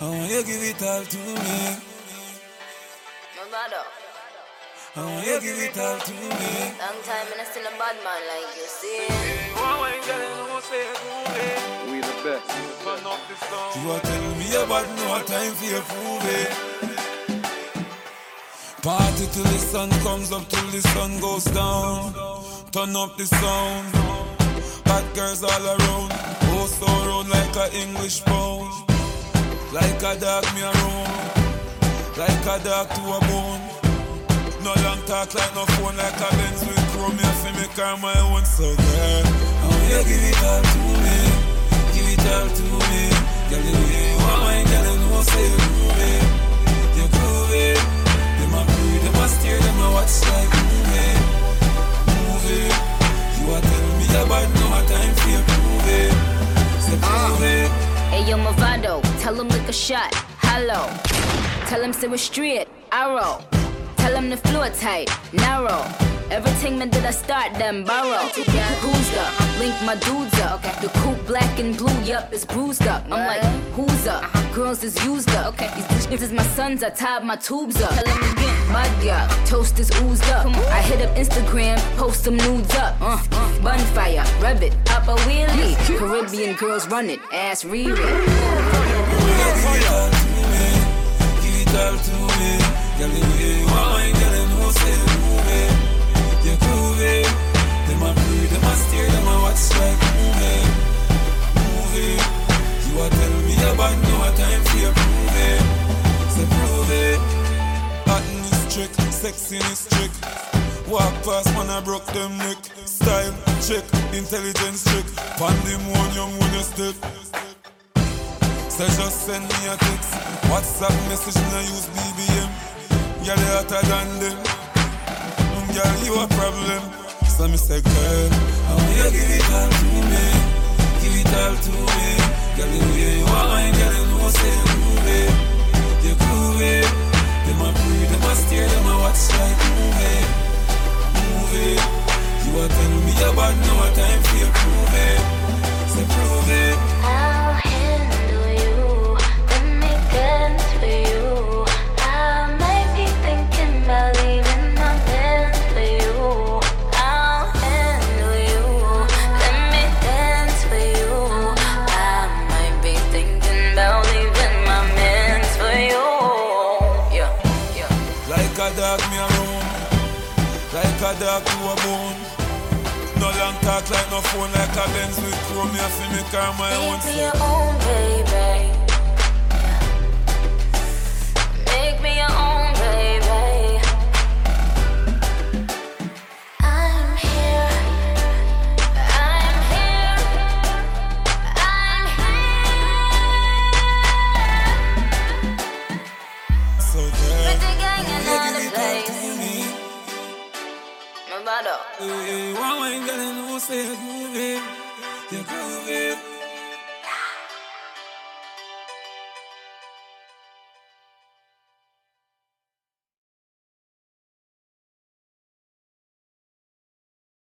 I want you give it all to me. My brother, I want you give it all to me. long time and I still a bad man like you see. We the best. You are telling me about no time for your prove it. Party till the sun comes up, till the sun goes down. Turn up the sound. Hot girls all around. Oh, so round like a English pound. Like a dog me around. Like a dog to a bone. No long talk like no phone, like a Benz with chrome. Her my own. So girl, you give it all to me. Give it all to me. Girl, the way you want mine, girl, know say you. You. Them a breathe, them a steer, them a watch like movie. Movie. You a tell me about no time for. Hey yo, Mavado, tell him lick a shot. Hello. Tell him say we're straight. Arrow. Tell him the floor tight. Narrow. Everything man did I start them borrow. Who's up? Link my dudes up. Okay. The coupe black and blue, yup, it's bruised up. I'm like, who's up? Girls is used up. Okay. These bitches is my sons, I tied my tubes up. Tell him again. Mud girl, toast is oozed up. I hit up Instagram, post some nudes up. Uh, uh, bonfire, rev it, up a wheelie. Caribbean girls run it, ass read it. Give it all to me, it. Girl, you want mine, girl, you know it. It. Them a them a them a watch movie. Movie. You a tell me about no time for you prove it. Prove it. Acting is trick. Walk past man, I broke them neck. Style check, intelligence check. Pandemonium when you step. So just send me a text. WhatsApp message, me use BBM. Girl, you hotter than them. Mm, girl, you a problem. So me say, girl, I want you give it all to me. Give it all to me. Girl, the way you want mine, girl, you know say you groove it. You groove it. Them a breathe, them a steer, them a watch like movie. Movie. You a tell me about no time for you prove it. A dog me around Like a dog to a bone. No long talk like no phone Like a Benz with chrome Me to make her my own me your own, baby. My